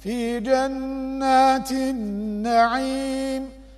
في جنات النعيم.